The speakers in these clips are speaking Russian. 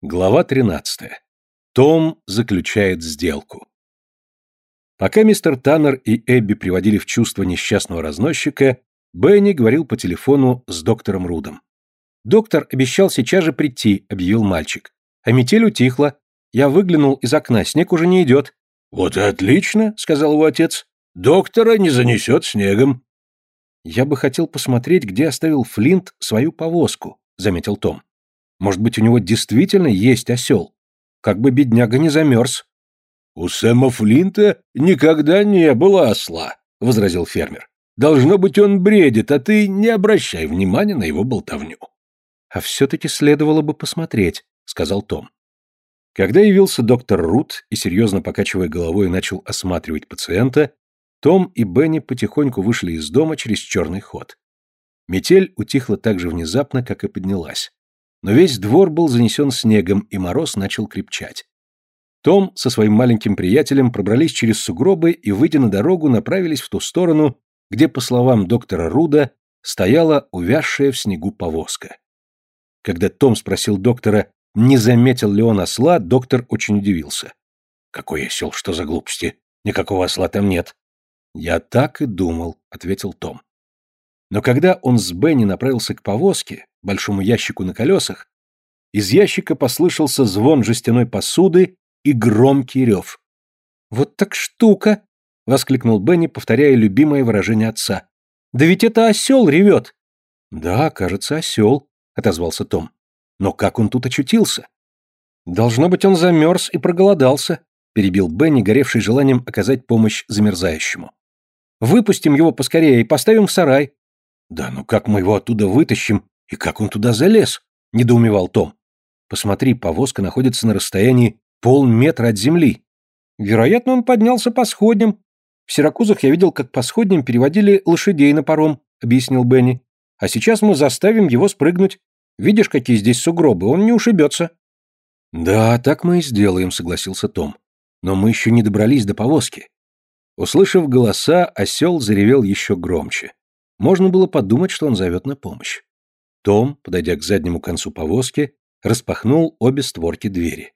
Глава 13. Том заключает сделку. Пока мистер Таннер и Эбби приводили в чувство несчастного разносчика, Бенни говорил по телефону с доктором Рудом. «Доктор обещал сейчас же прийти», — объявил мальчик. «А метель утихла. Я выглянул из окна, снег уже не идет». «Вот и отлично», — сказал его отец. «Доктора не занесет снегом». «Я бы хотел посмотреть, где оставил Флинт свою повозку», — заметил Том. Может быть, у него действительно есть осел? Как бы бедняга не замерз. — У Сэма Флинта никогда не было осла, — возразил фермер. — Должно быть, он бредит, а ты не обращай внимания на его болтовню. — А все-таки следовало бы посмотреть, — сказал Том. Когда явился доктор Рут и, серьезно покачивая головой, начал осматривать пациента, том и Бенни потихоньку вышли из дома через черный ход. Метель утихла так же внезапно, как и поднялась но весь двор был занесен снегом, и мороз начал крепчать. Том со своим маленьким приятелем пробрались через сугробы и, выйдя на дорогу, направились в ту сторону, где, по словам доктора Руда, стояла увязшая в снегу повозка. Когда Том спросил доктора, не заметил ли он осла, доктор очень удивился. «Какой осел, что за глупости? Никакого осла там нет». «Я так и думал», — ответил Том. Но когда он с Бенни направился к повозке, большому ящику на колесах, из ящика послышался звон жестяной посуды и громкий рев. «Вот так штука!» — воскликнул Бенни, повторяя любимое выражение отца. «Да ведь это осел ревет!» «Да, кажется, осел», — отозвался Том. «Но как он тут очутился?» «Должно быть, он замерз и проголодался», — перебил Бенни, горевший желанием оказать помощь замерзающему. «Выпустим его поскорее и поставим в сарай. «Да ну как мы его оттуда вытащим? И как он туда залез?» – недоумевал Том. «Посмотри, повозка находится на расстоянии полметра от земли. Вероятно, он поднялся по сходням. В Сиракузах я видел, как по сходням переводили лошадей на паром», – объяснил Бенни. «А сейчас мы заставим его спрыгнуть. Видишь, какие здесь сугробы, он не ушибется». «Да, так мы и сделаем», — согласился Том. «Но мы еще не добрались до повозки». Услышав голоса, осел заревел еще громче. Можно было подумать, что он зовет на помощь. Том, подойдя к заднему концу повозки, распахнул обе створки двери.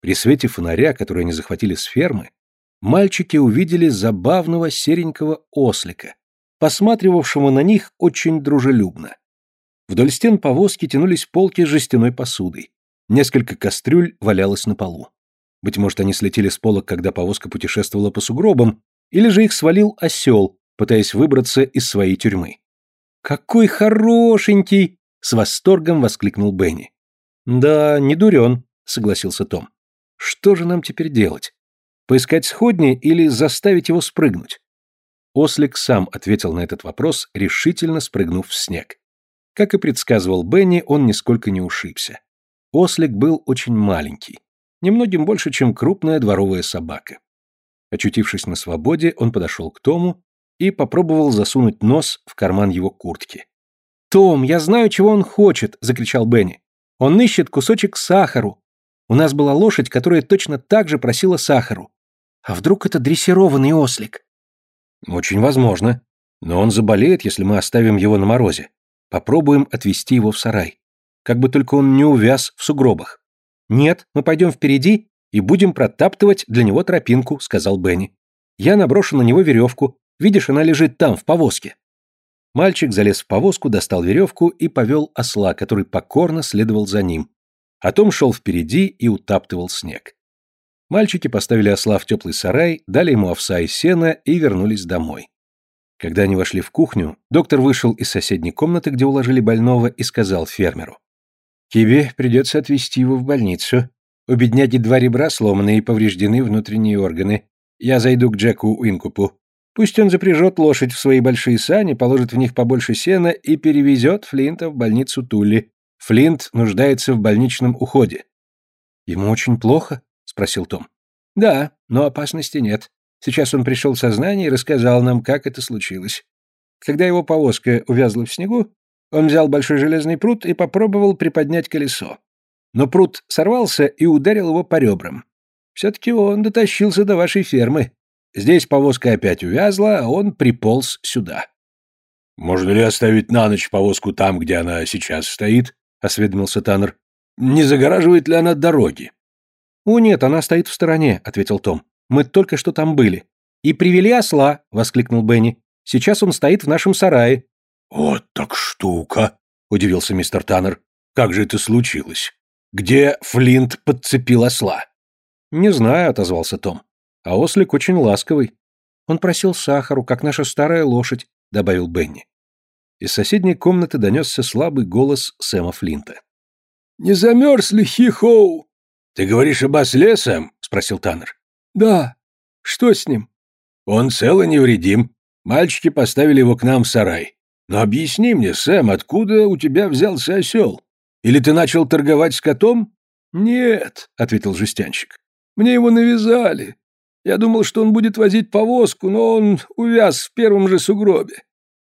При свете фонаря, который они захватили с фермы, мальчики увидели забавного серенького ослика, посматривавшего на них очень дружелюбно. Вдоль стен повозки тянулись полки с жестяной посудой. Несколько кастрюль валялось на полу. Быть может, они слетели с полок, когда повозка путешествовала по сугробам, или же их свалил осел, пытаясь выбраться из своей тюрьмы. «Какой хорошенький!» — с восторгом воскликнул Бенни. «Да, не дурен», — согласился Том. «Что же нам теперь делать? Поискать сходни или заставить его спрыгнуть?» Ослик сам ответил на этот вопрос, решительно спрыгнув в снег. Как и предсказывал Бенни, он нисколько не ушибся. Ослик был очень маленький, немногим больше, чем крупная дворовая собака. Очутившись на свободе, он подошел к Тому и попробовал засунуть нос в карман его куртки. «Том, я знаю, чего он хочет!» – закричал Бенни. «Он ищет кусочек сахару. У нас была лошадь, которая точно так же просила сахару. А вдруг это дрессированный ослик?» «Очень возможно. Но он заболеет, если мы оставим его на морозе. Попробуем отвезти его в сарай. Как бы только он не увяз в сугробах». «Нет, мы пойдем впереди и будем протаптывать для него тропинку», – сказал Бенни. «Я наброшу на него веревку, Видишь, она лежит там, в повозке». Мальчик залез в повозку, достал веревку и повел осла, который покорно следовал за ним. А Том шел впереди и утаптывал снег. Мальчики поставили осла в теплый сарай, дали ему овса и сена и вернулись домой. Когда они вошли в кухню, доктор вышел из соседней комнаты, где уложили больного, и сказал фермеру. «Тебе придется отвезти его в больницу. У бедняги два ребра сломаны и повреждены внутренние органы. Я зайду к Джеку Уинкупу. Пусть он запряжет лошадь в свои большие сани, положит в них побольше сена и перевезет Флинта в больницу Тулли. Флинт нуждается в больничном уходе. Ему очень плохо? спросил Том. Да, но опасности нет. Сейчас он пришел в сознание и рассказал нам, как это случилось. Когда его повозка увязла в снегу, он взял большой железный пруд и попробовал приподнять колесо. Но пруд сорвался и ударил его по ребрам. Все-таки он дотащился до вашей фермы. Здесь повозка опять увязла, а он приполз сюда. «Можно ли оставить на ночь повозку там, где она сейчас стоит?» — осведомился Таннер. Не загораживает ли она дороги? «О, нет, она стоит в стороне», — ответил Том. «Мы только что там были». «И привели осла», — воскликнул Бенни. «Сейчас он стоит в нашем сарае». «Вот так штука», — удивился мистер Таннер. «Как же это случилось? Где Флинт подцепил осла?» «Не знаю», — отозвался Том. «А ослик очень ласковый. Он просил сахару, как наша старая лошадь», — добавил Бенни. Из соседней комнаты донесся слабый голос Сэма Флинта. «Не замерз ли Хи-Хоу?» «Ты говоришь об осле, Сэм?» — спросил Таннер. «Да. Что с ним?» «Он цел и невредим. Мальчики поставили его к нам в сарай. Но объясни мне, Сэм, откуда у тебя взялся осел? Или ты начал торговать с котом?» «Нет», — ответил жестянщик. «Мне его навязали. Я думал, что он будет возить повозку, но он увяз в первом же сугробе.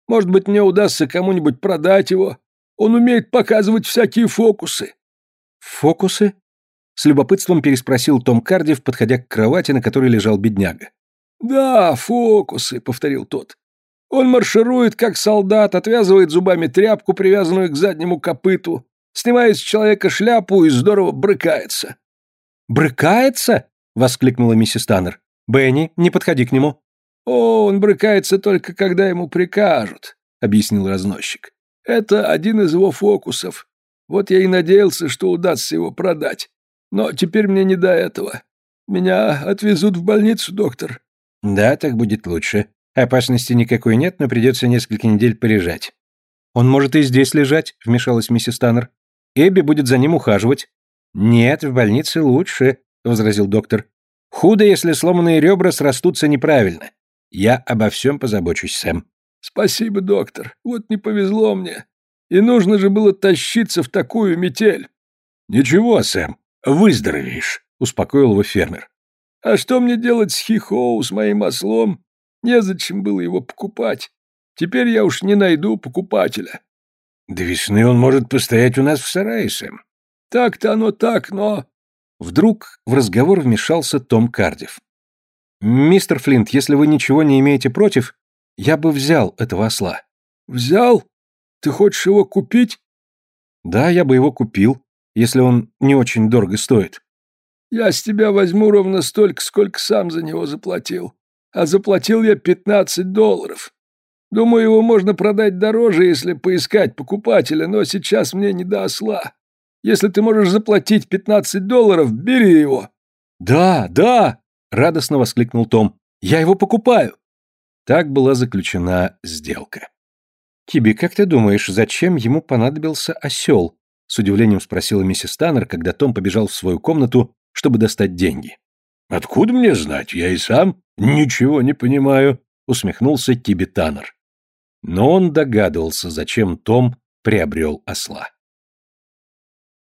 Может быть, мне удастся кому-нибудь продать его. Он умеет показывать всякие фокусы». «Фокусы?» С любопытством переспросил Том Кардив, подходя к кровати, на которой лежал бедняга. «Да, фокусы», — повторил тот. «Он марширует, как солдат, отвязывает зубами тряпку, привязанную к заднему копыту, снимает с человека шляпу и здорово брыкается». «Брыкается?» — воскликнула миссис Таннер. «Бенни, не подходи к нему». «О, он брыкается только, когда ему прикажут», — объяснил разносчик. «Это один из его фокусов. Вот я и надеялся, что удастся его продать. Но теперь мне не до этого. Меня отвезут в больницу, доктор». «Да, так будет лучше. Опасности никакой нет, но придется несколько недель полежать». «Он может и здесь лежать», — вмешалась миссис Таннер. «Эбби будет за ним ухаживать». «Нет, в больнице лучше», — возразил доктор. «Худо, если сломанные ребра срастутся неправильно. Я обо всем позабочусь, Сэм». «Спасибо, доктор. Вот не повезло мне. И нужно же было тащиться в такую метель». «Ничего, Сэм, Выздоровеешь, успокоил его фермер. А что мне делать с Хихоу, с моим ослом? Незачем было его покупать. Теперь я уж не найду покупателя. До весны он может постоять у нас в сарае, Сэм. Так-то оно так, но... Вдруг в разговор вмешался Том Кардив. «Мистер Флинт, если вы ничего не имеете против, я бы взял этого осла». «Взял? Ты хочешь его купить?» «Да, я бы его купил если он не очень дорого стоит. Я с тебя возьму ровно столько, сколько сам за него заплатил. А заплатил я пятнадцать долларов. Думаю, его можно продать дороже, если поискать покупателя, но сейчас мне не до осла. Если ты можешь заплатить пятнадцать долларов, бери его. Да, да, радостно воскликнул Том. Я его покупаю. Так была заключена сделка. Киби, как ты думаешь, зачем ему понадобился осел? С удивлением спросила миссис Таннер, когда Том побежал в свою комнату, чтобы достать деньги. «Откуда мне знать? Я и сам ничего не понимаю», — усмехнулся Тиби Таннер. Но он догадывался, зачем Том приобрел осла.